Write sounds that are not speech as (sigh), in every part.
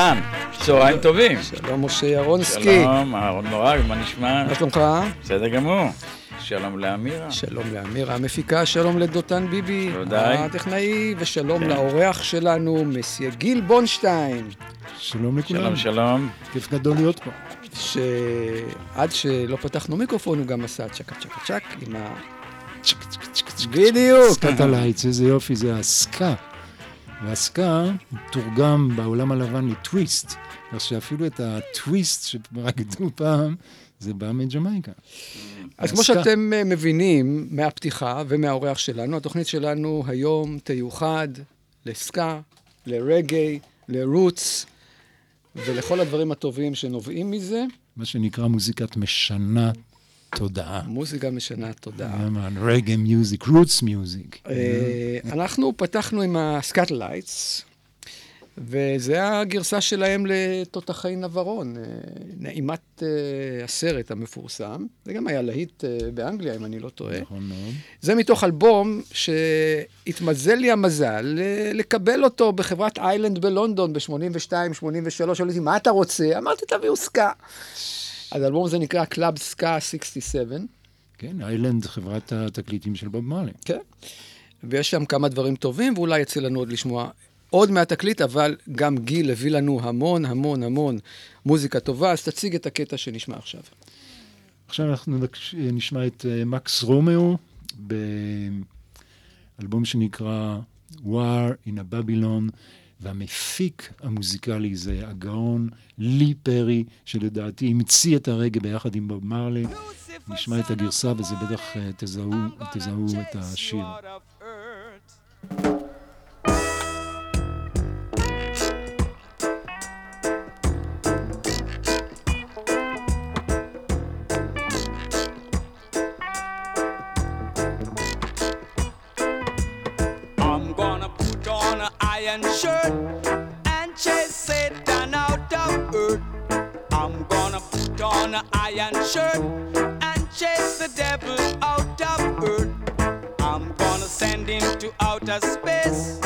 אהלן, צהריים טובים. שלום משה ירונסקי. שלום, אהרון מורג, מה נשמע? מה שלומך? בסדר גמור. שלום לאמירה. שלום לאמירה המפיקה, שלום לדותן ביבי. ודאי. הטכנאי, ושלום כן. לאורח שלנו, מסיה גיל בונשטיין. שלום לכולם. שלום, שלום. כיף גדול להיות פה. שעד שלא פתחנו מיקרופון, הוא גם עשה צ'קה צ'קה צ'ק עם ה... check, check, check, check. בדיוק. Skatalites, איזה יופי, זה הסקה. והסקה תורגם בעולם הלבן לטוויסט. כך שאפילו את הטוויסט שרקדו פעם, זה בא מג'מייקה. אז כמו. שאתם אה, מבינים מהפתיחה ומהאורח שלנו, התוכנית שלנו היום תיוחד לסקה, לרגעי, לרוץ ולכל הדברים הטובים שנובעים מזה. מה שנקרא מוזיקת משנה תודעה. מוזיקה משנה תודעה. reggae music, roots music. אנחנו פתחנו עם ה Skatalites, וזה הגרסה שלהם לתותחי נבארון, נעימת אה, הסרט המפורסם. זה גם היה להיט אה, באנגליה, אם אני לא טועה. נכון מאוד. זה מתוך אלבום שהתמזל לי המזל אה, לקבל אותו בחברת איילנד בלונדון ב-82, 83, שאלו אותי, מה אתה רוצה? אמרתי, תביאו סקה. אז האלבום הזה נקרא Club Ska 67. כן, איילנד, חברת התקליטים של בוב מרלי. כן. ויש שם כמה דברים טובים, ואולי יצא לנו עוד לשמוע עוד מהתקליט, אבל גם גיל הביא לנו המון המון המון מוזיקה טובה, אז תציג את הקטע שנשמע עכשיו. עכשיו אנחנו נשמע את אה, מקס רומאו באלבום שנקרא War in a Babylon, והמפיק המוזיקלי זה הגאון לי פרי, שלדעתי המציא את הרגע ביחד עם בוב מרלי. נשמע את הגרסה וזה בטח אה, תזהו, תזהו את השיר. Iron shirt and chase Satan out of earth. I'm gonna put on an iron shirt and chase the devil out of earth. I'm gonna send him to outer space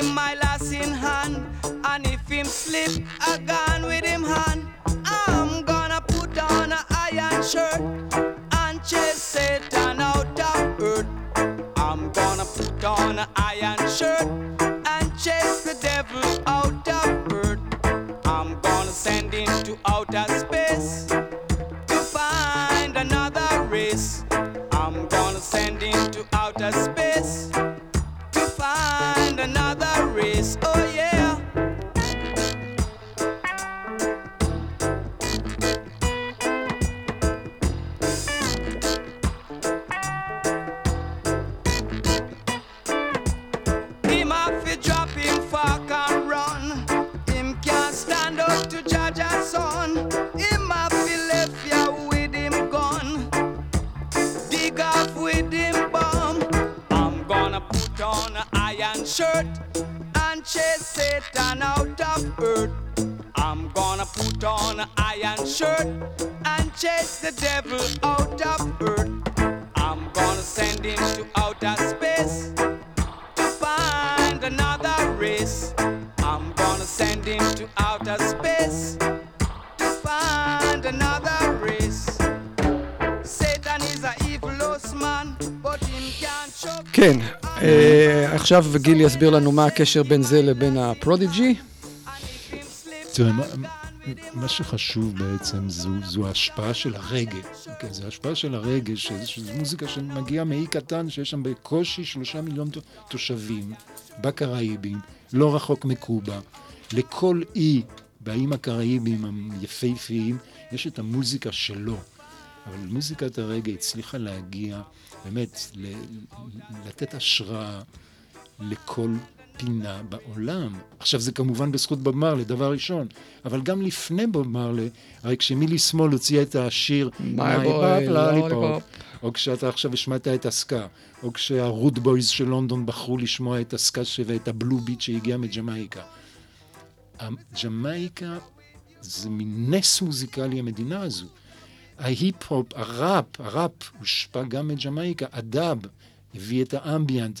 him, my lass in hand, and if him slip, gone with him hand. I'm gonna put on a iron shirt and chase Satan out of earth. I'm gonna put on an iron shirt Satan out of earth. I'm gonna put on an iron shirt and chase the devil out of earth. I'm gonna send him to outer space to find another race. I'm gonna send him to outer space to find another race. Satan is an evil man, but him can't choke. כן. עכשיו גיל יסביר לנו מה הקשר בין זה לבין הפרודיג'י. תראה, מה, שחשוב בעצם זו, זו ההשפעה של הרגאיי. כן, זו ההשפעה של הרגאיי, שזו מוזיקה שמגיעה מאי קטן, שיש שם בקושי שלושה מיליון תושבים, בקראיבים, לא רחוק מקובה. לכל אי באיים הקראיבים היפהפיים, יש את המוזיקה שלו. אבל מוזיקת הרגע הצליחה להגיע, באמת, ל- לתת השראה לכל פינה בעולם. עכשיו, זה כמובן בזכות בוב מרלי, דבר ראשון, אבל גם לפני בוב מרלי, הרי כשמילי שמאל הוציאה את השיר My boy, lollipop. או כשאתה עכשיו השמעת את הסקה, או כשהרוד בויז של לונדון בחרו לשמוע את הסקה ואת הבלו ביט שהגיע מג'מייקה. ג'מייקה זה מין נס מוזיקלי המדינה הזו. ההיפ-הופ, הראפ, הראפ הושפע גם מג'מייקה, ה dub הביא את ה ambient,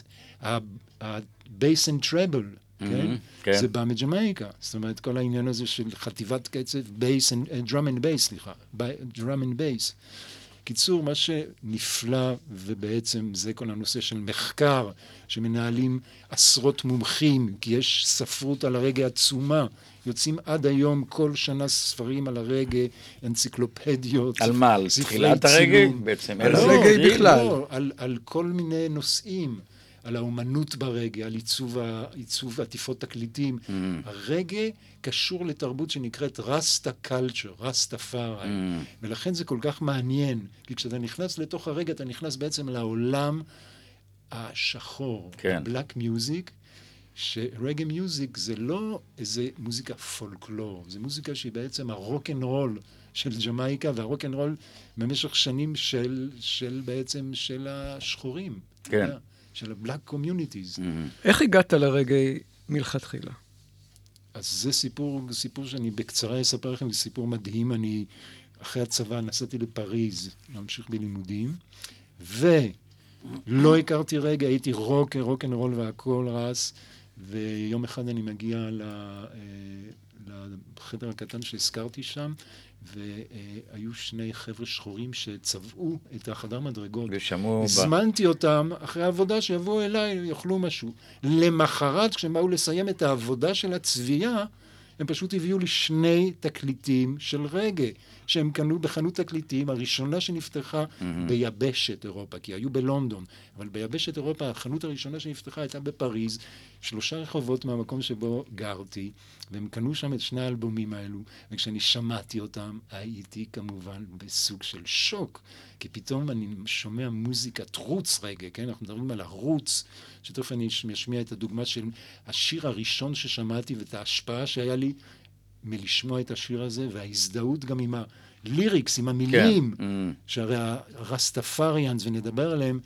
ה bass and treble, כן? כן. זה בא מג'מייקה. זאת אומרת, כל העניין הזה של חטיבת קצב, bass, drum and bass, סליחה, drum and bass. קיצור, מה שנפלא, ובעצם זה כל הנושא של מחקר, שמנהלים עשרות מומחים, כי יש ספרות על הרגאיי עצומה. יוצאים עד היום כל שנה ספרים על הרגע, אנציקלופדיות. על מה? על תחילת הרגע? צילום. בעצם, על הרגע לא, בכלל. לא, על, על כל מיני נושאים, על האומנות ברגע, על עיצוב, עיצוב עטיפות תקליטים. Mm. הרגע קשור לתרבות שנקראת רסטה קלצ'ר, רסטה פארי. Mm. ולכן זה כל כך מעניין, כי כשאתה נכנס לתוך הרגע, אתה נכנס בעצם לעולם השחור, כן. בלק מיוזיק, ש reggae music זה לא איזה מוזיקה פולקלור, זה מוזיקה שהיא בעצם ה rock and roll של ג'מייקה, וה rock and roll במשך שנים של, של בעצם של השחורים. כן. יודע, של ה Black communities. איך הגעת לרגאיי מלכתחילה? אז זה סיפור, סיפור שאני בקצרה אספר לכם, זה סיפור מדהים. אני אחרי הצבא נסעתי לפריז להמשיך בלימודים, ולא הכרתי רגאיי, הייתי רוק, rock and roll והכל רס, ויום אחד אני מגיע אה, לחדר הקטן שהזכרתי שם, והיו שני חבר'ה שחורים שצבעו את החדר מדרגות. ושמעו... ב- הזמנתי אותם אחרי העבודה שיבואו אליי, יאכלו משהו. למחרת, כשהם באו לסיים את העבודה של הצביעה, הם פשוט הביאו לי שני תקליטים של רגאיי, שהם קנו בחנות תקליטים, הראשונה שנפתחה ביבשת אירופה, כי היו בלונדון, אבל ביבשת אירופה, החנות הראשונה שנפתחה הייתה בפריז, שלושה רחובות מהמקום שבו גרתי, והם קנו שם את שני האלבומים האלו, וכשאני שמעתי אותם, הייתי כמובן בסוג של שוק, כי פתאום אני שומע מוזיקת רוץ רגע, כן? אנחנו מדברים על הרוץ, שתכף אני אשמיע את הדוגמה של השיר הראשון ששמעתי ואת ההשפעה שהיה לי מלשמוע את השיר הזה, וההזדהות גם עם הליריקס, עם המילים, כן. שהרי הרסטפריאנס, ונדבר עליהם,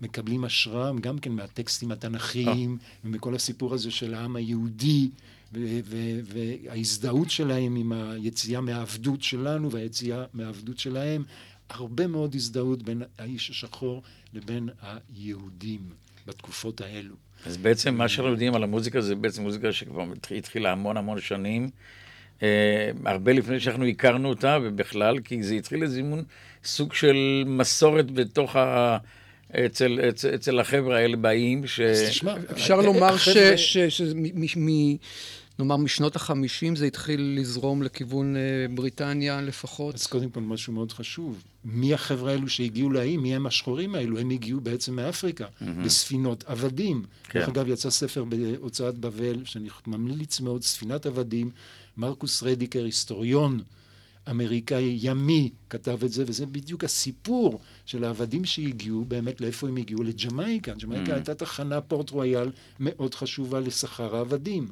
מקבלים השראה גם כן מהטקסטים התנ"כיים, ומכל הסיפור הזה של העם היהודי, וההזדהות שלהם עם היציאה מהעבדות שלנו והיציאה מהעבדות שלהם, הרבה מאוד הזדהות בין האיש השחור לבין היהודים בתקופות האלו. אז בעצם מה שאנחנו יודעים על המוזיקה זה בעצם מוזיקה שכבר התחילה המון המון שנים. אה, הרבה לפני שאנחנו הכרנו אותה, ובכלל, כי זה התחיל איזה מין סוג של מסורת בתוך ה... אצל, אצל, אצל החבר'ה האלה באים, ש... אז תשמע, אפשר אה, לומר ש... ש... ש... מ... נאמר, משנות החמישים זה התחיל לזרום לכיוון אה, בריטניה לפחות. אז קודם כל משהו מאוד חשוב, מי החבר'ה האלו שהגיעו לאיים, מי הם השחורים האלו? הם הגיעו בעצם מאפריקה, בספינות עבדים. כן. דרך אגב, יצא ספר בהוצאת בבל, שאני ממליץ מאוד, ספינת עבדים, מרקוס רדיקר, היסטוריון אמריקאי ימי, כתב את זה, וזה בדיוק הסיפור של העבדים שהגיעו, באמת לאיפה הם הגיעו? לג'מייקה. ג'מייקה הייתה תחנה פורט רויאל מאוד חשובה לסחר העבדים.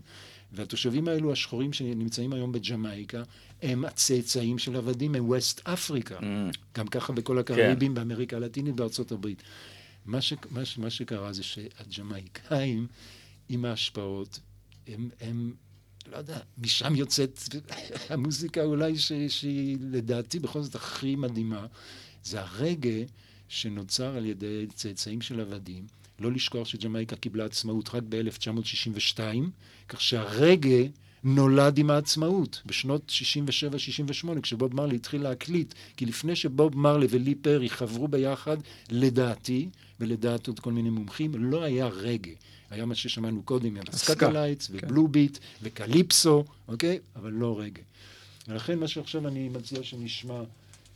והתושבים האלו, השחורים שנמצאים היום בג'מייקה, הם הצאצאים של עבדים מווסט אפריקה. גם ככה בכל הקריבים, באמריקה הלטינית, בארצות הברית. מה, ש, מה, ש, מה שקרה זה שהג'מייקאים, עם ההשפעות, הם, הם, לא יודע, משם יוצאת (laughs) המוזיקה אולי ש, שהיא לדעתי בכל זאת הכי מדהימה, זה הרגע שנוצר על ידי צאצאים של עבדים. לא לשכוח שג'מייקה קיבלה עצמאות רק ב-1962, כך שהרגע נולד עם העצמאות, בשנות 67-68, כשבוב מרלי התחיל להקליט, כי לפני שבוב מרלי ולי פרי חברו ביחד, לדעתי, ולדעת עוד כל מיני מומחים, לא היה רגאיי. היה מה ששמענו קודם, ה Skatalites, ו blue beat, וקליפסו, אוקיי? אבל לא רגאיי. ולכן מה שעכשיו אני מציע שנשמע,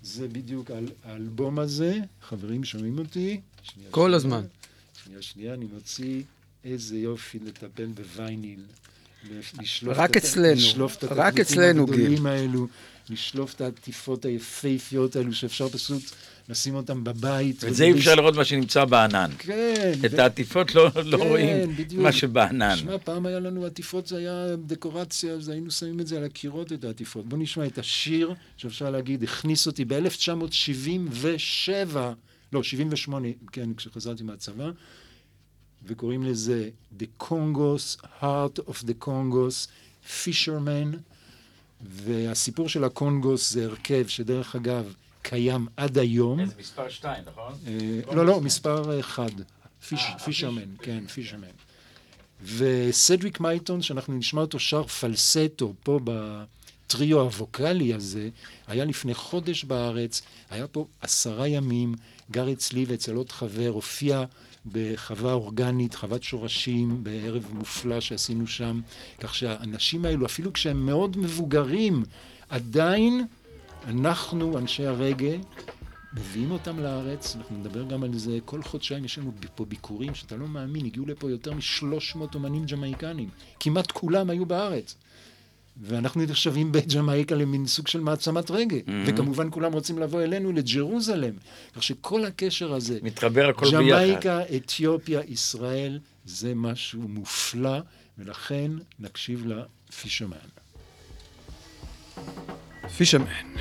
זה בדיוק האל- האלבום הזה. חברים, שומעים אותי? שנייה, כל שנייה. הזמן. שנייה, שנייה, אני מוציא איזה יופי לטפל בוויניל. לשלוף רק את אצלנו, לשלוף את רק אצלנו, גיל. האלו, לשלוף את העטיפות היפהפיות האלו, שאפשר פשוט לשים אותם בבית. ואת זה אי אפשר לראות מה שנמצא בענן. כן. את ו- העטיפות לא, לא כן, רואים בדיוק. מה שבענן. שמע, פעם היה לנו עטיפות, זה היה דקורציה, אז היינו שמים את זה על הקירות, את העטיפות. בוא נשמע את השיר, שאפשר להגיד, הכניס אותי ב-1977, לא, 78, כן, כשחזרתי מהצבא, וקוראים לזה The Congos, Heart of the Congos, Fisherman, והסיפור של הקונגוס זה הרכב שדרך אגב קיים עד היום. זה מספר 2, נכון? אה, לא, לא, מספר אחד. פישרמן, כן, פישרמן. וסדריק מייטון, שאנחנו נשמע אותו שר פלסטו פה בטריו הווקאלי הזה, היה לפני חודש בארץ, היה פה עשרה ימים, גר אצלי ואצל עוד חבר, הופיע בחווה אורגנית, חוות שורשים, בערב מופלא שעשינו שם, כך שהאנשים האלו, אפילו כשהם מאוד מבוגרים, עדיין אנחנו, אנשי הרגע, מביאים אותם לארץ, אנחנו נדבר גם על זה, כל חודשיים יש לנו פה ביקורים שאתה לא מאמין, הגיעו לפה יותר מ-300 אומנים ג'מייקנים, כמעט כולם היו בארץ. ואנחנו נחשבים בג'מייקה למין סוג של מעצמת רגע, Mm-hmm. וכמובן כולם רוצים לבוא אלינו לג'רוזלם, כך שכל הקשר הזה, מתחבר הכל ביחד. ג'מייקה, אתיופיה, ישראל, זה משהו מופלא, ולכן נקשיב. פישרמן. Fisherman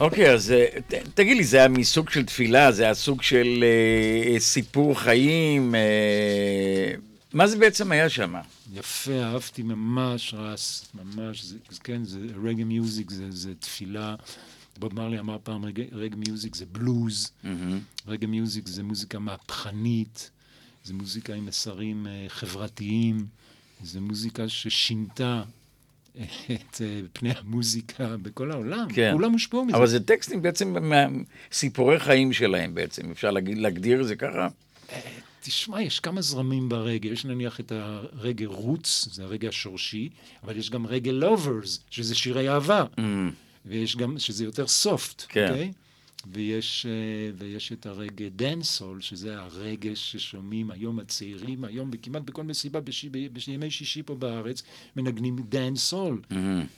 אוקיי, אז אה, ת- תגיד לי, זה היה מסוג של תפילה, זה היה סוג של אה, סיפור חיים, אה, מה זה בעצם היה שם? יפה, אהבתי ממש, רס, ממש, זה, כן, זה רגע מיוזיק, זה, זה תפילה. בוב מרלי אמר פעם, רגע, רגע מיוזיק זה בלוז, רגע מיוזיק זה מוזיקה מהפכנית, זה מוזיקה עם מסרים אה, חברתיים, זה מוזיקה ששינתה את אה, פני המוזיקה בכל העולם. כן. כולם הושפעו מזה. אבל זה טקסטים בעצם מסיפורי חיים שלהם בעצם, אפשר להגיד, להגדיר את זה ככה? תשמע, יש כמה זרמים ברגאיי. יש נניח את ה reggae roots, זה הרגאיי השורשי, אבל יש גם reggae lovers, שזה שירי אהבה. ויש גם, שזה יותר soft, כן. אוקיי? ויש, אה, ויש את ה reggae dancehall, שזה הרגאיי ששומעים היום הצעירים, היום כמעט בכל מסיבה בש, בימי שישי פה בארץ, מנגנים dancehall.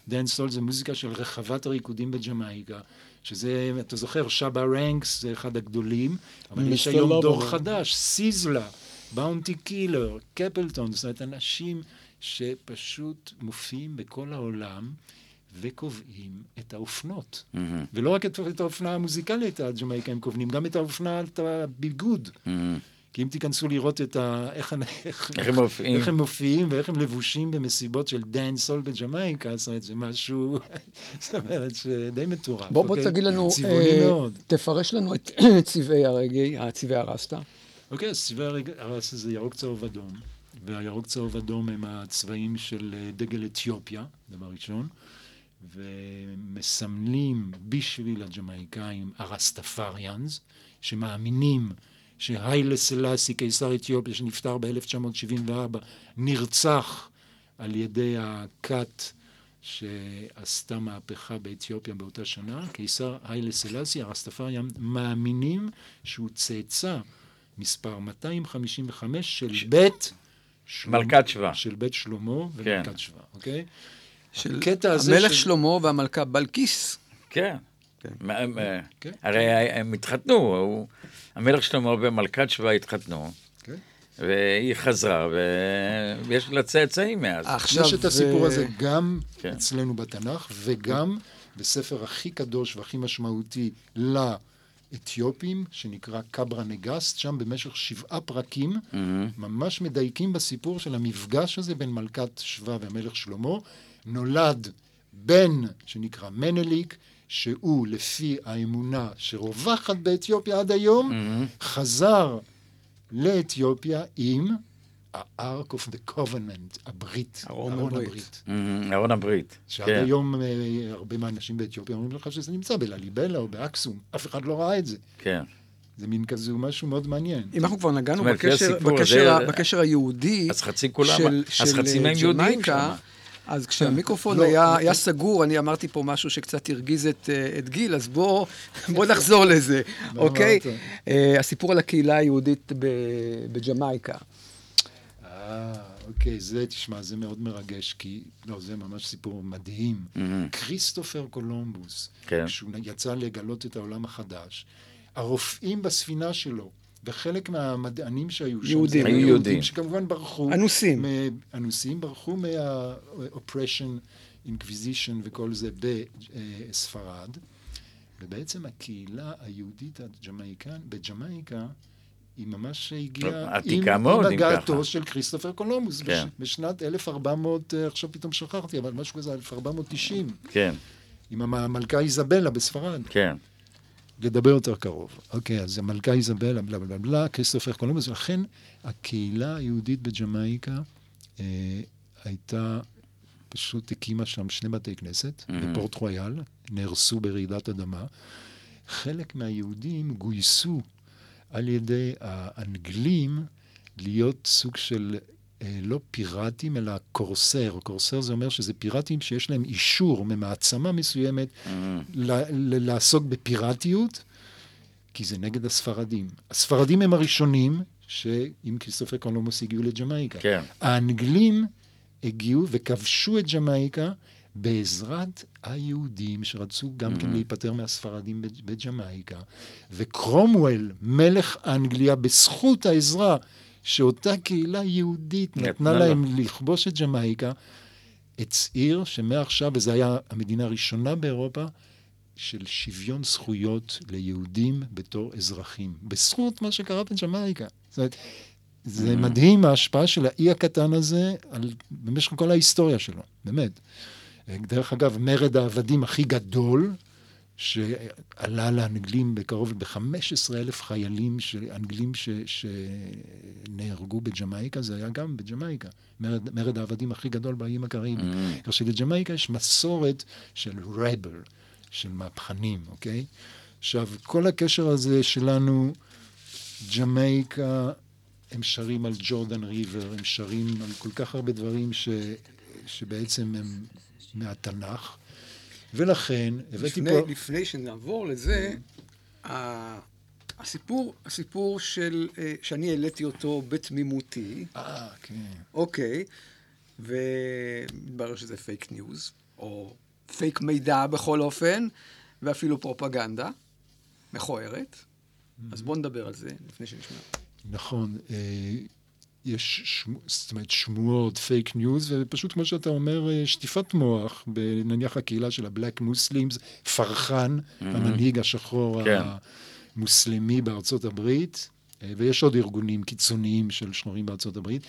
Dancehall זה מוזיקה של רחבת הריקודים בג'מייקה, שזה, אתה זוכר, שבא רנקס זה אחד הגדולים, אבל יש היום דור לובר. חדש, סיזלה, באונטי קילר, קפלטון, זאת אומרת, אנשים שפשוט מופיעים בכל העולם. וקובעים את האופנות. ולא רק את, את האופנה המוזיקלית הג'מייקה הם קובעים, גם את האופנה, את הביגוד. כי אם תיכנסו לראות את ה... איך, איך, איך הם מופיעים. איך הם מופיעים ואיך הם לבושים במסיבות של דן סול בג'מייקה, זאת אומרת, זה משהו, (laughs) זאת אומרת, שדי מטורף. בוא, בוא אוקיי? תגיד לנו, אה, מאוד. תפרש לנו את (clears throat) צבעי הרגעי, צבעי הרסטה. אוקיי, אז צבעי הרג- הרס הזה ירוק צהוב אדום, והירוק צהוב אדום הם הצבעים של אה, דגל אתיופיה, דבר ראשון, ומסמלים בשביל הג'מייקאים הרסטפריאנס, שמאמינים שהיילה סלאסי, קיסר אתיופיה, שנפטר ב-1974, נרצח על ידי הכת שעשתה מהפכה באתיופיה באותה שנה, קיסר היילה סלאסי, הרסטפריאן, מאמינים שהוא צאצא מספר 255 של בית שלמה, מלכת שבא. של בית שלמה ומלכת שבא, אוקיי? של הקטע הזה המלך של- שלמה והמלכה בלקיס. כן. מה- כן. הרי הם התחתנו, הוא- המלך שלמה ומלכת שבא התחתנו, כן. והיא חזרה, ויש לה צאצאים מאז. עכשיו... יש את הסיפור הזה גם כן. אצלנו בתנ"ך, וגם בספר הכי קדוש והכי משמעותי לאתיופים, שנקרא קברה נגסט, שם במשך שבעה פרקים, ממש מדייקים בסיפור של המפגש הזה בין מלכת שבא והמלך שלמה. נולד בן שנקרא מנליק, שהוא לפי האמונה שרווחת באתיופיה עד היום, חזר לאתיופיה עם ה-Ark of the Covenant, הברית, ארון ארון הברית. הברית. Mhm, ארון הברית. שעד כן. היום אה, הרבה מהאנשים באתיופיה אומרים לך שזה נמצא בלליבלה או באקסום, אף אחד לא ראה את זה. כן. זה מין כזה משהו מאוד מעניין. אם אנחנו כבר נגענו זה בקשר, בקשר, הזה- ה- בקשר היהודי אז חצי כולם- של, אז של חצי אה, מהם יהודים ג'מייקה, שם. אז כשהמיקרופון לא, היה, לא, היה לא. סגור, אני אמרתי פה משהו שקצת הרגיז את, אה, את גיל, אז בוא, (laughs) בוא נחזור לזה, אוקיי? אמרת? אה, הסיפור על הקהילה היהודית ב- בג'מייקה. אה, אוקיי, זה, תשמע, זה מאוד מרגש, כי, לא, זה ממש סיפור מדהים. כריסטופר קולומבוס, כן. כשהוא יצא לגלות את העולם החדש, הרופאים בספינה שלו, וחלק מהמדענים שהיו שם, יהודים. היו יהודים. שכמובן ברחו. אנוסים. מ- אנוסים ברחו מה-oppression, inquisition וכל זה בספרד, ובעצם הקהילה היהודית ה Jamaican, בג'מייקה, היא ממש הגיעה עתיקה עם, מאוד, עם הגעתו. של כריסטופר קולומבוס כן. בש, בשנת 1400, אה, עכשיו פתאום שכחתי, אבל משהו כזה, 1490, כן, עם המ- המלכה איזבלה בספרד. כן. לדבר יותר קרוב. אוקיי, אז המלכה איזבלה, בלה בלה בלה, כריסטופר קולומבוס, ולכן הקהילה היהודית בג'מייקה אה, הייתה, פשוט הקימה שם שני בתי כנסת, Mhm. בפורט רויאל, נהרסו ברעידת אדמה. חלק מהיהודים גויסו על ידי האנגלים להיות סוג של לא פיראטים, אלא קורסר. קורסר זה אומר שזה פיראטים שיש להם אישור ממעצמה מסוימת ל- לעסוק בפיראטיות, כי זה נגד הספרדים. הספרדים הם הראשונים שעם כריסטופר קולומבוס הגיעו לג'מייקה. כן. האנגלים הגיעו וכבשו את ג'מייקה בעזרת היהודים שרצו גם כן להיפטר מהספרדים בג'- בג'מייקה. וקרומוול, מלך אנגליה, בזכות העזרה שאותה קהילה יהודית נתנה. להם לכבוש את ג'מייקה, הצהיר שמעכשיו, וזו הייתה המדינה הראשונה באירופה, של שוויון זכויות ליהודים בתור אזרחים, בזכות מה שקרה בג'מייקה. זאת אומרת, זה מדהים ההשפעה של האי הקטן הזה על, במשך כל ההיסטוריה שלו, באמת. דרך אגב, מרד העבדים הכי גדול, שעלה לאנגלים בקרוב ב-15 אלף חיילים, אנגלים שנהרגו בג'מייקה, זה היה גם בג'מייקה. מרד, מרד העבדים הכי גדול באיים הקרייביים. כך שלג'מייקה יש מסורת של רבל, של מהפכנים, אוקיי? עכשיו, כל הקשר הזה שלנו, ג'מייקה, הם שרים על ג'ורדן ריבר, הם שרים על כל כך הרבה דברים ש, שבעצם הם מהתנ"ך, ולכן הבאתי לפני, פה... לפני שנעבור לזה, הסיפור, הסיפור של, אה, שאני העליתי אותו בתמימותי, אה, כן. אוקיי, ומתברר שזה פייק ניוז, או פייק מידע בכל אופן, ואפילו פרופגנדה מכוערת. אז בואו נדבר על זה לפני שנשמע. נכון, אה, יש שמו, זאת אומרת שמועות, פייק ניוז, ופשוט כמו שאתה אומר, אה, שטיפת מוח, בנניח הקהילה של ה Black Muslims, פרחאן, המנהיג השחור כן. המוסלמי בארצות הברית, אה, ויש עוד ארגונים קיצוניים של שחורים בארצות הברית,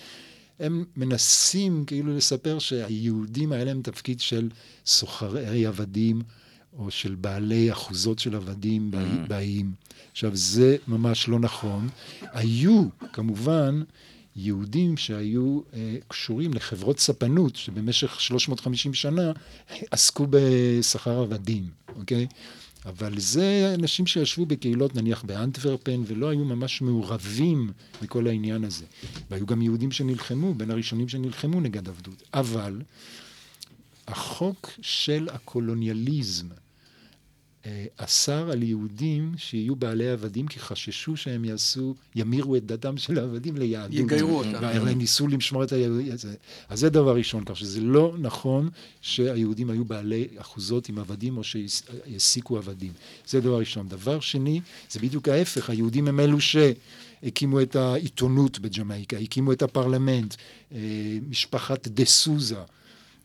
הם מנסים כאילו לספר שהיהודים היה להם תפקיד של סוחרי עבדים, או של בעלי אחוזות של עבדים באי- באיים. עכשיו, זה ממש לא נכון. היו, כמובן, יהודים שהיו אה, קשורים לחברות ספנות, שבמשך 350 שנה עסקו בשכר עבדים, אוקיי? אבל זה אנשים שישבו בקהילות, נניח באנטוורפן, ולא היו ממש מעורבים בכל העניין הזה. והיו גם יהודים שנלחמו, בין הראשונים שנלחמו נגד עבדות. אבל החוק של הקולוניאליזם אסר על יהודים שיהיו בעלי עבדים, כי חששו שהם יעשו, ימירו את דתם של העבדים ליהדות. יגיירו אותם. והרי ניסו לשמור את היהודים. אז זה דבר ראשון, כך שזה לא נכון שהיהודים היו בעלי אחוזות עם עבדים או שהעסיקו עבדים. זה דבר ראשון. דבר שני, זה בדיוק ההפך, היהודים הם אלו שהקימו את העיתונות בג'מייקה, הקימו את הפרלמנט, אה, משפחת דה סוזה.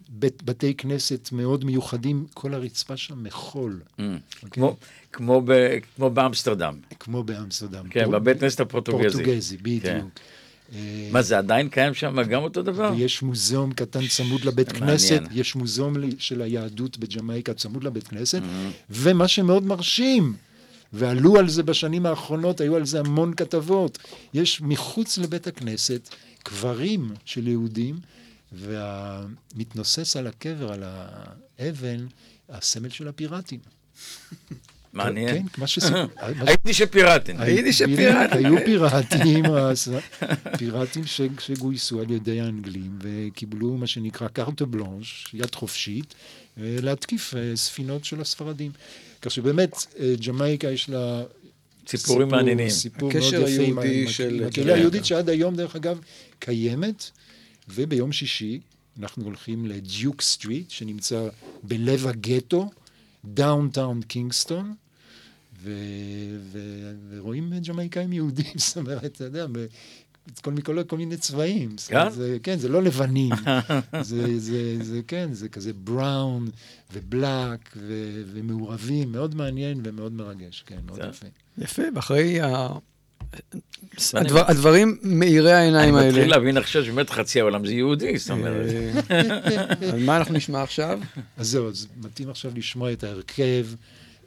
בית, בתי כנסת מאוד מיוחדים, כל הרצפה שם מחול, אוקיי? כמו- כמו ב- כמו באמסטרדם. כמו באמסטרדם. כן, פור- בבית כנסת הפורטוגזי. פורטוגזי, כן. בדיוק. אה, מה זה עדיין קיים שם גם אותו דבר? ויש מוזיאום קטן צמוד לבית. כנסת, יש מוזיאום של היהדות בג'מייקה צמוד לבית כנסת, ומה שמאוד מרשים, ועלו על זה בשנים האחרונות, היו על זה המון כתבות, יש מחוץ לבית הכנסת קברים של יהודים, והמתנוסס על הקבר, על האבן, הסמל של הפיראטים. מעניין. כן, מה שסיפור. הייתי שפיראטים. הייתי בדיוק, שפיראטים. היו פיראטים, פיראטים ש- שגויסו על ידי האנגלים וקיבלו מה שנקרא carte blanche, יד חופשית, אה, להתקיף אה, ספינות של הספרדים. כך שבאמת, אה, ג'מייקה יש לה... סיפורים מעניינים. סיפור מאוד יפה עם הקהילה כן. היהודית שעד היום, דרך אגב, קיימת, וביום שישי אנחנו הולכים ל Duke Street, שנמצא בלב הגטו, downtown Kingston, ו... ו... ורואים ג'מייקאים יהודים, (laughs) זאת אומרת, אתה יודע, ב... כל, מכל, כל מיני צבעים. כן? זה, כן, זה לא לבנים. (laughs) זה, זה, זה, כן, זה כזה בראון ובלק ו... ומעורבים, מאוד מעניין ומאוד מרגש, כן, מאוד יפה. יפה, ואחרי הדברים מאירי העיניים אני האלה. מתחיל להבין עכשיו שבאמת חצי העולם זה יהודי, זאת אומרת. אה, (laughs) על מה אנחנו נשמע עכשיו? אז זהו, אז מתאים עכשיו לשמוע את ההרכב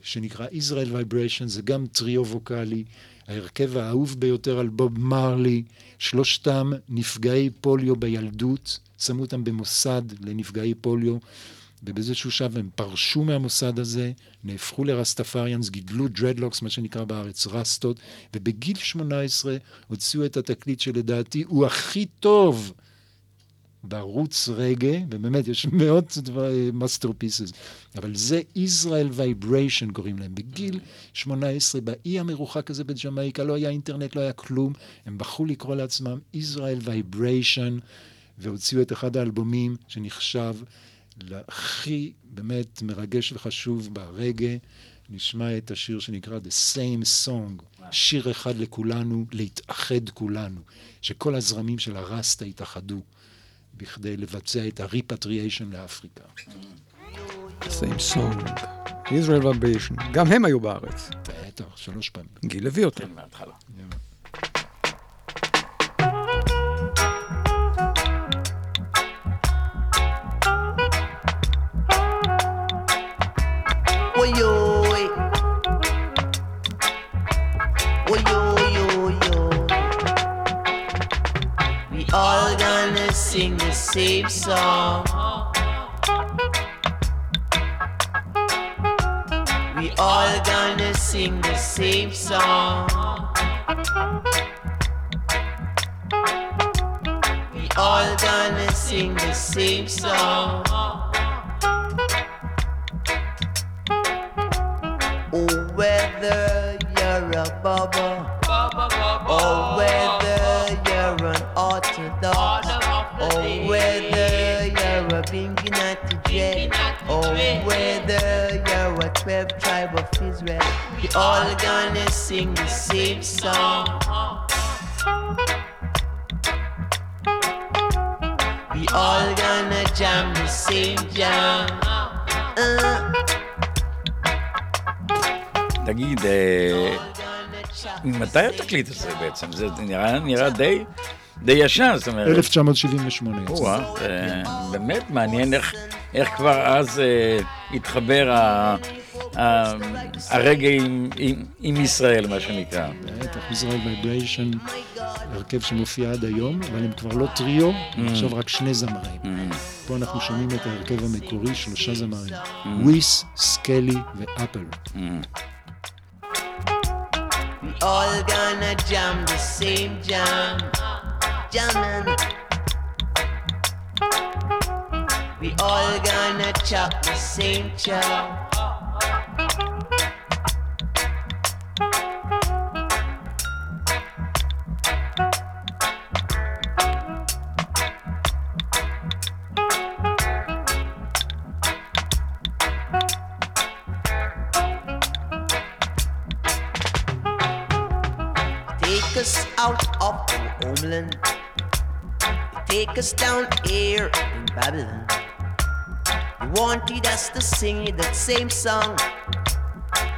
שנקרא Israel Vibration, זה גם טריו ווקאלי, ההרכב האהוב ביותר על בוב מרלי, שלושתם נפגעי פוליו בילדות, שמו אותם במוסד לנפגעי פוליו, ובאיזשהו שלב הם פרשו מהמוסד הזה, נהפכו ל Rastafarians, גידלו dreadlocks, מה שנקרא בארץ רסטות, ובגיל 18 הוציאו את התקליט שלדעתי הוא הכי טוב ב roots reggae, ובאמת יש מאות masterpieces, אבל זה Israel Vibration קוראים להם. בגיל 18, באי המרוחק הזה בג'מייקה, לא היה אינטרנט, לא היה כלום, הם בחרו לקרוא לעצמם Israel Vibration, והוציאו את אחד האלבומים שנחשב להכי באמת מרגש וחשוב ברגאיי. נשמע את השיר שנקרא The Same Song, שיר אחד לכולנו, להתאחד כולנו, שכל הזרמים של הרסטה יתאחדו. בכדי לבצע את הריפטריאשן לאפריקה. same song, Israel Vibration, גם הם היו בארץ. בטח, שלוש פעמים. גיל הביא אותם. כן, מההתחלה. believe so. ממתי התקליט הזה בעצם? זה נראה, נראה די, די ישן, זאת אומרת. 1978 יצא. או-אה, אה, באמת מעניין איך, איך כבר אז אה, התחבר ה, ה, הרגע עם, עם, עם ישראל, מה שנקרא. בטח, Israel Vibration, הרכב שמופיע עד היום, אבל הם כבר לא טריו, הם עכשיו רק שני זמרים. פה אנחנו שומעים את ההרכב המקורי, שלושה זמרים. וויס, סקלי ואפל. All gonna jam the same jam. Jamming. We all gonna chop the same chop. Us down here in Babylon. You wanted us to sing that same song.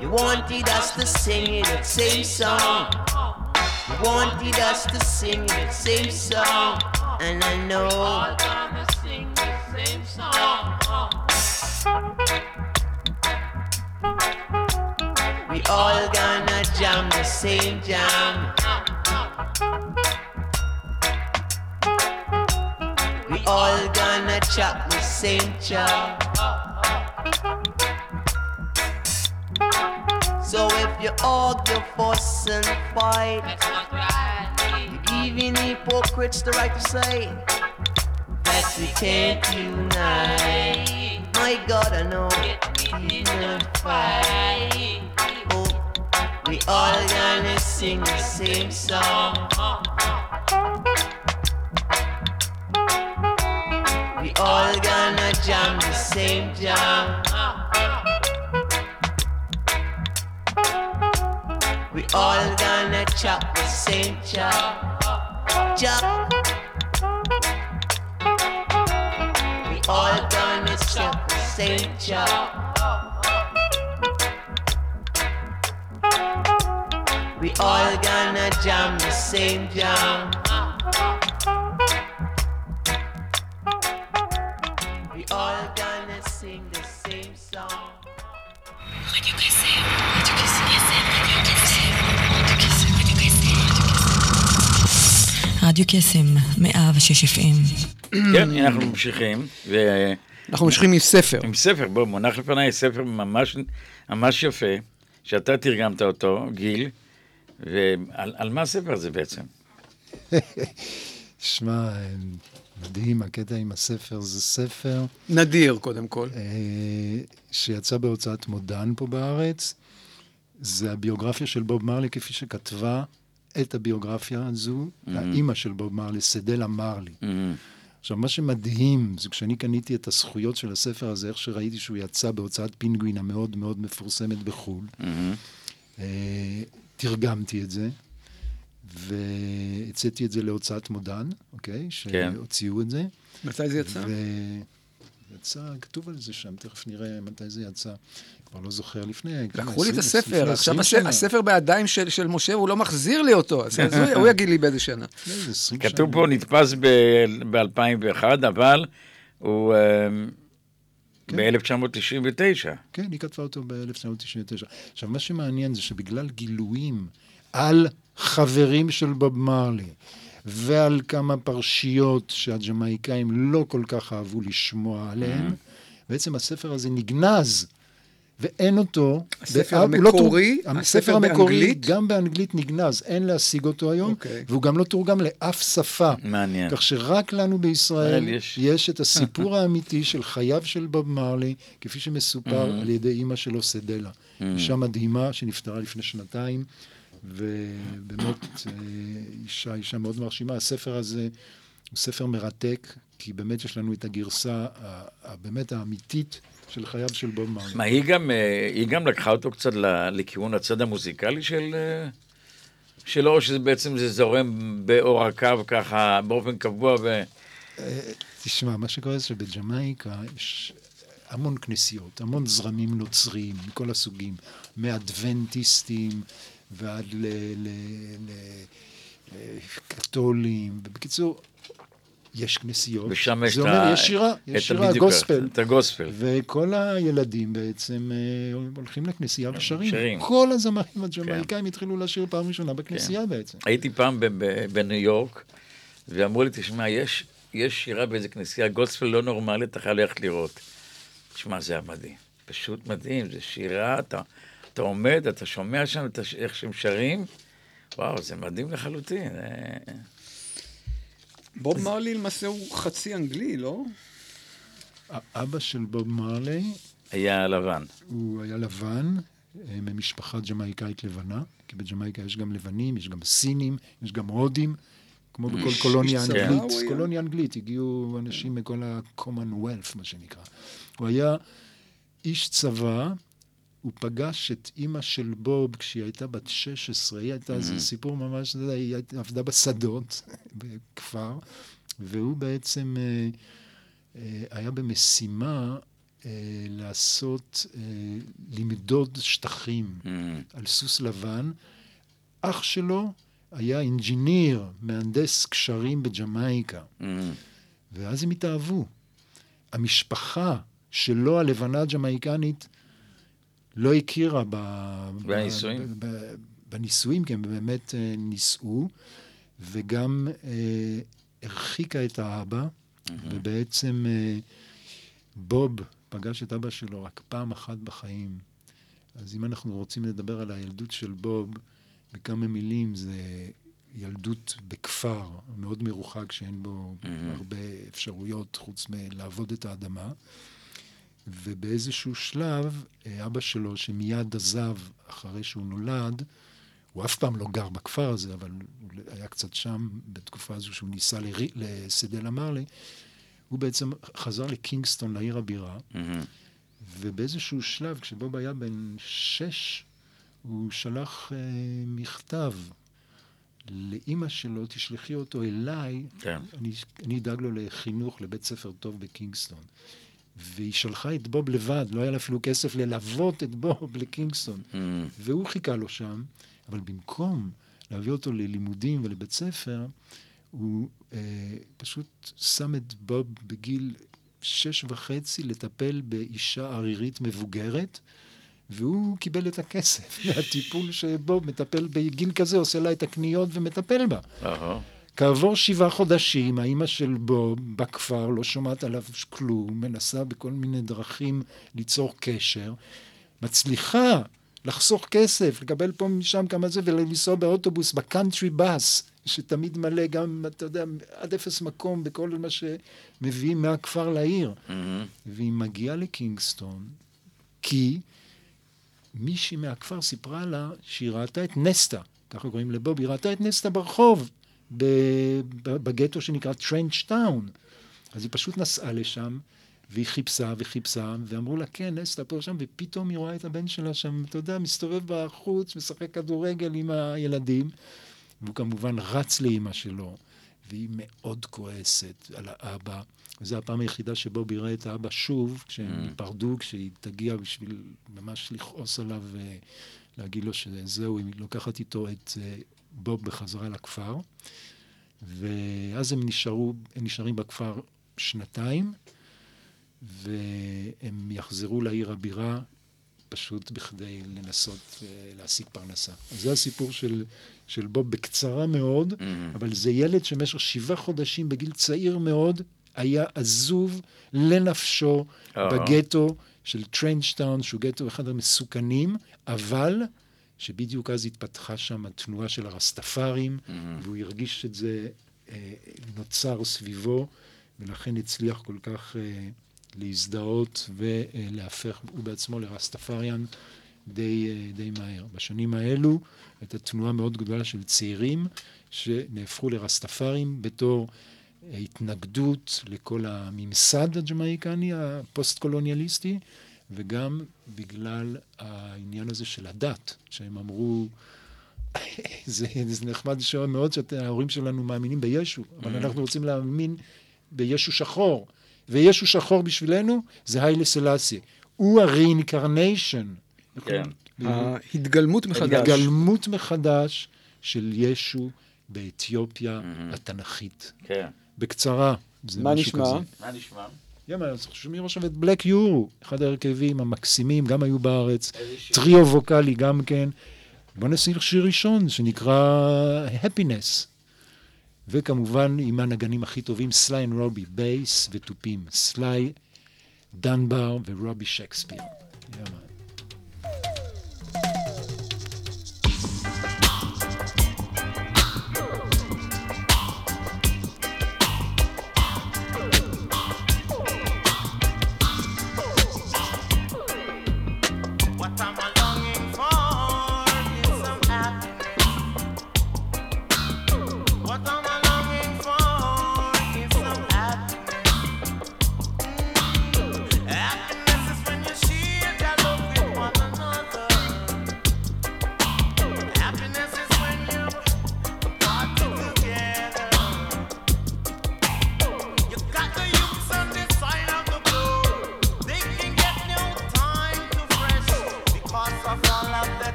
You wanted us to sing that same song. You wanted us to sing that same song. And I know. We all gonna sing the same song. We all gonna jam the same jam. All gonna chop the same chop. So if you argue, fuss and fight, you even hypocrites the right to say that we can't unite. My God, I know we not fight. Oh, we all gonna sing the same song. We all gonna jam the same jam. We all gonna chop the same chop. Chop. We all gonna chop the same chop. We all gonna jam the same jam. רדיו קסם, 106 FM. כן, אנחנו ממשיכים, אנחנו ממשיכים עם ספר. ספר, בוא, מונח לפניי ספר ממש, ממש יפה, שאתה תרגמת אותו, גיל, ועל על מה הספר הזה בעצם? (laughs) שמע, מדהים, הקטע עם הספר זה ספר נדיר, קודם כל. אה, שיצא בהוצאת מודן פה בארץ. זה הביוגרפיה של בוב מרלי, כפי שכתבה את הביוגרפיה הזו, האימא של בוב מרלי, סדלה מרלי. עכשיו, מה שמדהים זה כשאני קניתי את הזכויות של הספר הזה, איך שראיתי שהוא יצא בהוצאת פינגווין המאוד מאוד מפורסמת בחו"ל, אה, תרגמתי את זה, והצאתי את זה להוצאת מודן, אוקיי? שהוציאו את זה. מתי זה יצא? ויצא, כתוב על זה שם, תכף נראה מתי זה יצא. כבר לא זוכר, לפני... לקחו לי את 20, הספר, עכשיו 20 הס- שנה. הספר בידיים של של משה, הוא לא מחזיר לי אותו, אז (laughs) הוא הוא יגיד לי באיזה שנה. 20 כתוב שנה. פה, נתפס ב-2001, אבל הוא כן. ב-1999. כן, היא כתבה אותו ב-1999. עכשיו, מה שמעניין זה שבגלל גילויים על חברים של בוב מרלי, ועל כמה פרשיות שהג'מאיקאים לא כל כך אהבו לשמוע עליהן, בעצם הספר הזה נגנז. ואין אותו. הספר הוא לא המקורי? תורג- הספר המקורי, באנגלית? גם באנגלית נגנז, אין להשיג אותו היום, אוקיי. והוא גם לא תורגם לאף שפה. מעניין. כך שרק לנו בישראל ישראל יש. יש את הסיפור האמיתי של חייו של בוב מרלי, כפי שמסופר על ידי אימא שלו, סדלה. אישה מדהימה שנפטרה לפני שנתיים, ובאמת אה, אישה, אישה מאוד מרשימה. הספר הזה הוא ספר מרתק, כי באמת יש לנו את הגרסה ה- ה- באמת האמיתית של חייו של בוב מרלי. מה, היא גם, אה, היא גם לקחה אותו קצת לכיוון הצד המוזיקלי של... אה, שלו, או שזה בעצם זה זורם באור הקו ככה באופן קבוע ו... תשמע, מה שקורה זה שבג'מייקה יש המון כנסיות, המון זרמים נוצריים מכל הסוגים, מאדבנטיסטים ועד לקתולים, ובקיצור, יש כנסיות. ושם יש זה את אומר, ה- יש שירה, יש שירה. את הגוספל. וכל הילדים בעצם אה, הולכים לכנסייה ושרים. שרים. כל הזמרים הג'מייקאים התחילו לשיר פעם ראשונה בכנסייה בעצם. הייתי פעם בניו יורק, ואמרו לי, תשמע, יש, יש שירה באיזה כנסייה, גוספל לא נורמלית, אתה חייב ללכת לראות. תשמע, זה היה מדהים. פשוט מדהים, זה שירה, אתה, אתה עומד, אתה שומע שם את הש... איך שהם שרים, וואו, זה מדהים לחלוטין. אה, בוב מרלי למעשה הוא חצי אנגלי, לא? אבא של בוב מרלי היה לבן. הוא היה לבן, אה, ממשפחה ג'מייקאית לבנה, כי בג'מייקה יש גם לבנים, יש גם סינים, יש גם הודים, כמו בכל קולוניה אנגלית. קולוניה אנגלית, הגיעו אנשים מכל ה-commonwealth, מה שנקרא. הוא היה איש צבא, הוא פגש את אימא של בוב כשהיא הייתה בת 16, היא הייתה, זה סיפור ממש, היא עבדה בשדות (laughs) בכפר, והוא בעצם אה, אה, היה במשימה אה, לעשות, למדוד שטחים אממ, על סוס לבן. אח שלו היה אינג'יניר, מהנדס קשרים בג'מייקה, אממ, ואז הם התאהבו. המשפחה שלו, הלבנה הג'מייקנית, לא הכירה ב... בנישואים? ב- ב- בנישואים, כי הם באמת אה, נישאו, וגם אה, הרחיקה את האבא, ובעצם אה, בוב פגש את אבא שלו רק פעם אחת בחיים. אז אם אנחנו רוצים לדבר על הילדות של בוב, בכמה מילים, זה ילדות בכפר מאוד מרוחק, שאין בו הרבה אפשרויות חוץ מלעבוד את האדמה. ובאיזשהו שלב, אה, אבא שלו, שמיד עזב אחרי שהוא נולד, הוא אף פעם לא גר בכפר הזה, אבל הוא היה קצת שם בתקופה הזו שהוא ניסה לרי- לסדל מרלי, הוא בעצם חזר לקינגסטון, לעיר הבירה, mm, ובאיזשהו שלב, כשבוב היה בן שש, הוא שלח אה, מכתב לאימא שלו, תשלחי אותו אליי, כן. אני, אני אדאג לו לחינוך, לבית ספר טוב בקינגסטון. והיא שלחה את בוב לבד, לא היה לה אפילו כסף ללוות את בוב לקינגסטון. mm. והוא חיכה לו שם, אבל במקום להביא אותו ללימודים ולבית ספר, הוא אה, פשוט שם את בוב בגיל שש וחצי לטפל באישה ערירית מבוגרת, והוא קיבל את הכסף (laughs) מהטיפול שבוב מטפל בגיל כזה, עושה לה את הקניות ומטפל בה. אהו. כעבור שבעה חודשים, האימא של בוב בכפר לא שומעת עליו כלום, מנסה בכל מיני דרכים ליצור קשר, מצליחה לחסוך כסף, לקבל פה משם כמה זה, ולנסוע באוטובוס, בקאנטרי בס, שתמיד מלא גם, אתה יודע, עד אפס מקום בכל מה שמביאים מהכפר לעיר. והיא מגיעה לקינגסטון, כי מישהי מהכפר סיפרה לה שהיא ראתה את נסטה, ככה קוראים לבוב, היא ראתה את נסטה ברחוב, בגטו שנקרא טרנץ' טאון. אז היא פשוט נסעה לשם, והיא חיפשה וחיפשה, ואמרו לה, כן, נסטה פה שם, ופתאום היא רואה את הבן שלה שם, אתה יודע, מסתובב בחוץ, משחק כדורגל עם הילדים, והוא כמובן רץ לאימא שלו, והיא מאוד כועסת על האבא. וזו הפעם היחידה שבו הוא יראה את האבא שוב, כשהם ייפרדו, כשהיא תגיע בשביל ממש לכעוס עליו ולהגיד לו שזהו, היא לוקחת איתו את אה, בוב בחזרה לכפר. ואז הם נשארו, הם נשארים בכפר שנתיים, והם יחזרו לעיר הבירה פשוט בכדי לנסות אה, להשיג פרנסה. אז זה הסיפור של, של בוב בקצרה מאוד, אבל זה ילד שבמשך שבעה חודשים בגיל צעיר מאוד היה עזוב לנפשו אה. בגטו של טרנצ'טאון, שהוא גטו אחד המסוכנים, אבל שבדיוק אז התפתחה שם התנועה של הרסטפארים, והוא הרגיש את זה אה, נוצר סביבו, ולכן הצליח כל כך אה, להזדהות ונהפך הוא בעצמו לרסטפריאן די, אה, די מהר. בשנים האלו הייתה תנועה מאוד גדולה של צעירים שנהפכו לרסטפארים בתור התנגדות לכל הממסד הג'מאיקני הפוסט-קולוניאליסטי, וגם בגלל העניין הזה של הדת, שהם אמרו, זה, זה נחמד מאוד שההורים שלנו מאמינים בישו, אבל אנחנו רוצים להאמין בישו שחור. וישו שחור בשבילנו זה היילה סלאסי. הוא ה-reincarnation. כן. ההתגלמות מחדש. התגלמות מחדש של ישו באתיופיה התנ"כית. כן. בקצרה, זה מה משהו נשמע? כזה. מה נשמע? יאללה, אז שומעים עכשיו את Black Uhuru, אחד ההרכבים המקסימים, גם היו בארץ, טריו ווקאלי גם כן. בוא נשים שיר ראשון שנקרא Happiness. וכמובן עם הנגנים הכי טובים, Sly and Robbie, bass ותופים. Sly, דנבר ורובי שייקספיר. יאללה.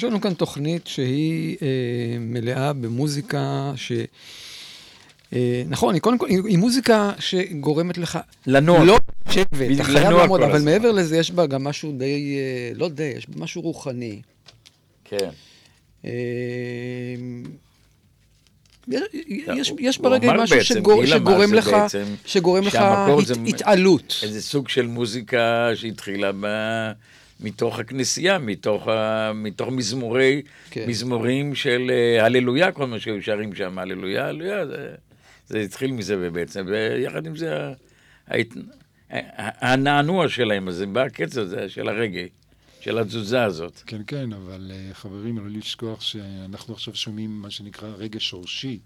יש לנו כאן תוכנית שהיא אה, מלאה במוזיקה ש... אה, נכון, היא קודם כל, היא, היא מוזיקה שגורמת לך... לנוע. לא לשבת, בדיוק, אתה חייב לעמוד, אבל הזמן. מעבר לזה יש בה גם משהו די, אה, לא די, יש בה משהו רוחני. כן. אה, יש, יש, הוא- יש ברגע משהו בעצם, שגור, שגורם לך, שבעצם שגורם לך הת, התעלות. איזה סוג של מוזיקה שהתחילה ב... מתוך הכנסייה, מתוך, ה... מתוך מזמורי, כן. מזמורים של אה, הללויה, כל מה שהיו שרים שם, הללויה, הללויה, זה, זה התחיל מזה בעצם, ויחד עם זה, ההת... הנענוע שלהם, אז זה בא הקצב הזה של הרגע, של התזוזה הזאת. כן, כן, אבל אה, חברים, לא לשכוח שאנחנו עכשיו שומעים מה שנקרא רגע שורשי,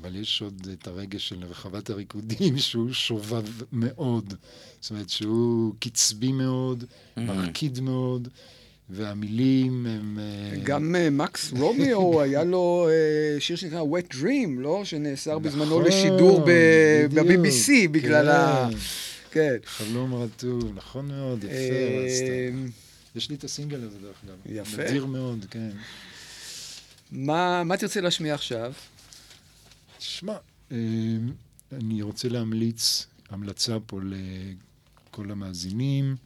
אבל יש עוד את הרגע של רחבת הריקודים, (laughs) שהוא שובב מאוד. זאת אומרת שהוא קצבי מאוד, מרקיד מאוד, והמילים הם... אה, גם אה, מקס רומיו, (laughs) היה לו אה, שיר שנקרא Wet Dream, לא? שנאסר בזמנו נכון, לשידור ב- בדיוק, ב-BBC בגלל ה... כן. כן. חלום רטוב, נכון מאוד, יפה, רסטה. יש לי את הסינגל הזה, דרך אגב. יפה. נדיר מאוד, כן. מה מה תרצה להשמיע עכשיו? שמע, אה, אני רוצה להמליץ המלצה פה לכל המאזינים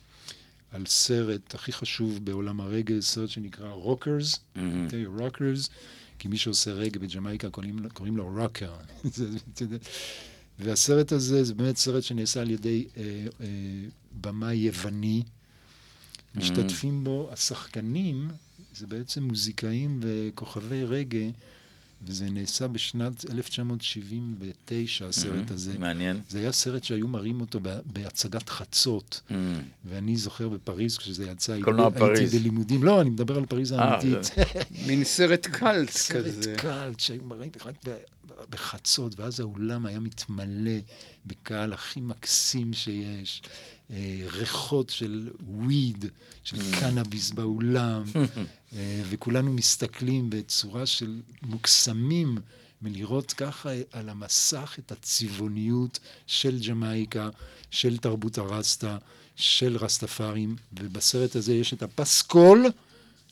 על סרט הכי חשוב בעולם הרגאיי, סרט שנקרא Rockers, Rockers, כי מי שעושה רגאיי בג'מייקה קוראים, לו- קוראים לו rocker. (laughs) והסרט הזה זה באמת סרט שנעשה על ידי אה, אה, במאי יווני. משתתפים בו השחקנים, זה בעצם מוזיקאים וכוכבי רגאיי, וזה נעשה בשנת 1979, הסרט הזה. מעניין. זה היה סרט שהיו מראים אותו בהצגת חצות, Mm. ואני זוכר בפריז, כשזה יצא, הייתי- קולנוע פריז. הייתי בלימודים, לא, אני מדבר על פריז אה, האמיתית. מין סרט (laughs) קאלט כזה. סרט קאלט שהיו מראים רק בחצות, ואז האולם היה מתמלא בקהל הכי מקסים שיש. אה, ריחות של וויד, של קנאביס באולם, אה, (laughs) וכולנו מסתכלים בצורה של מוקסמים מלראות ככה על המסך את הצבעוניות של ג'מייקה, של תרבות הרסטה, של רסטפארים, ובסרט הזה יש את הפסקול,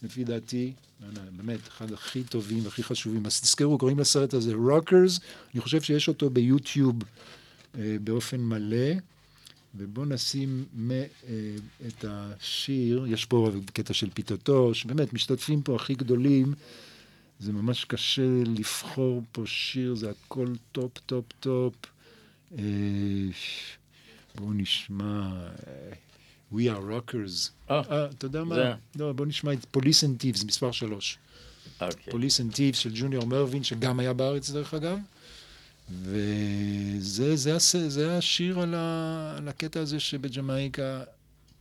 לפי דעתי, לא, לא, באמת, אחד הכי טובים והכי חשובים. אז תזכרו, קוראים לסרט הזה Rockers, אני חושב שיש אותו ביוטיוב אה, באופן מלא, ובואו נשים מ, אה, את השיר, יש פה קטע של פיתותו, שבאמת משתתפים פה הכי גדולים, זה ממש קשה לבחור פה שיר, זה הכל טופ, טופ, טופ. אה, בואו נשמע, אה, We are rockers. אה, אתה יודע מה? לא, בוא נשמע את Police and Thieves, מספר שלוש. אוקיי. Police and Thieves של ג'וניור מרווין, שגם היה בארץ דרך אגב. וזה זה, הס- זה השיר על, ה, על הקטע הזה שבג'מייקה,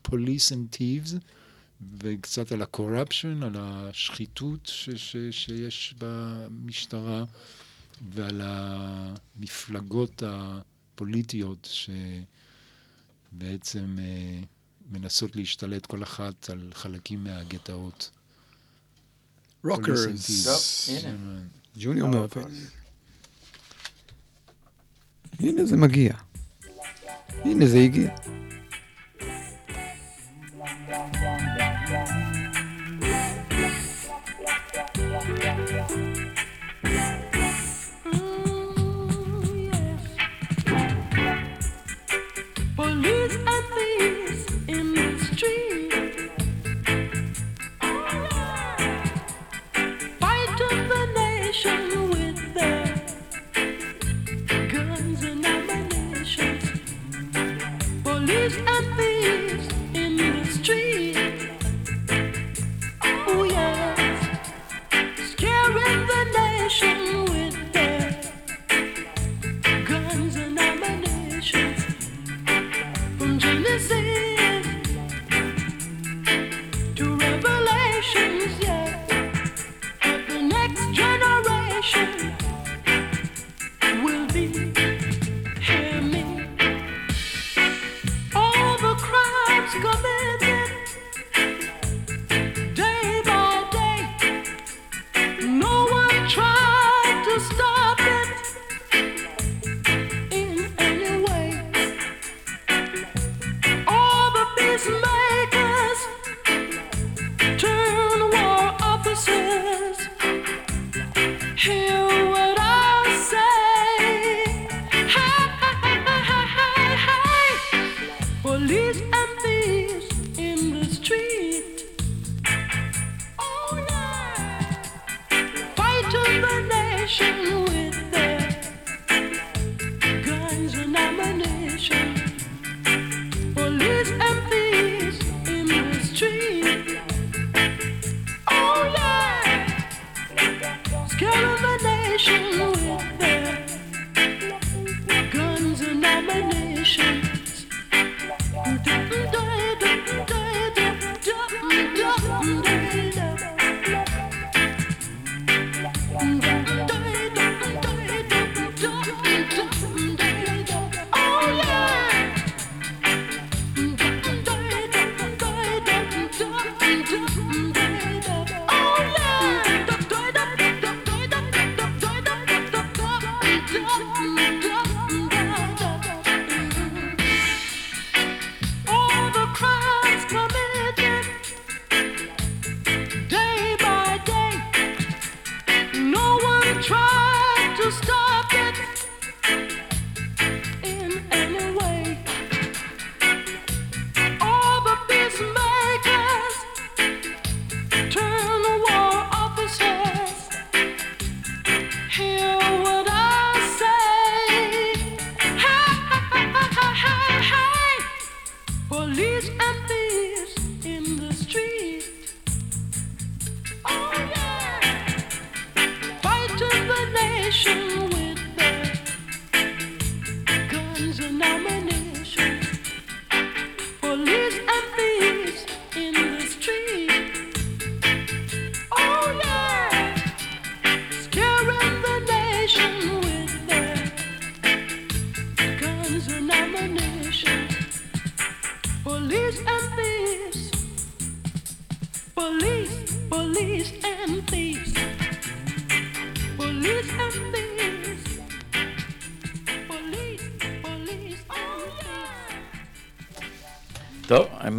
Police and Thieves, וקצת על ה-corruption, על השחיתות ש, ש, שיש במשטרה, ועל המפלגות הפוליטיות שבעצם אה, מנסות להשתלט כל אחת על חלקים מהגטאות. Rockers. ג'וניור מרווין. הנה זה מגיע. הנה זה הגיע.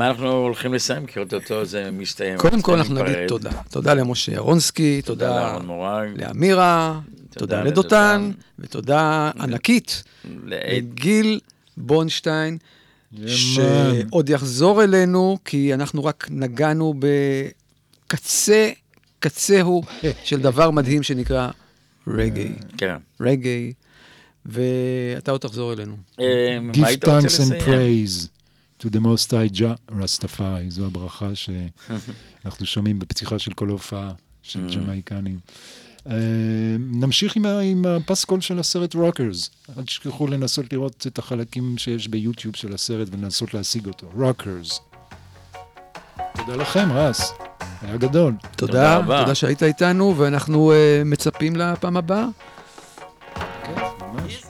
מה אנחנו הולכים לסיים? כי אוטוטו זה מסתיים. קודם כל אנחנו נגיד תודה. תודה למשה ירונסקי, תודה לאמירה, תודה לדותן, ותודה ענקית לגיל בונשטיין, שעוד יחזור אלינו, כי אנחנו רק נגענו בקצה, קצהו (laughs) של דבר מדהים שנקרא רגעי. כן. רגעי, ואתה עוד תחזור אלינו. אה, Give thanks and praise. To the most high Rastafari, זו הברכה שאנחנו שומעים בפתיחה של כל הופעה של אממ. ג'מאיקנים. אה, אה, נמשיך עם, עם הפסקול של הסרט Rockers. אל תשכחו לנסות לראות את החלקים שיש ביוטיוב של הסרט ולנסות להשיג אותו. Rockers. תודה לכם, רס. היה גדול. תודה, תודה, רבה. תודה שהיית איתנו, ואנחנו אה, מצפים לפעם הבאה. כן, ממש.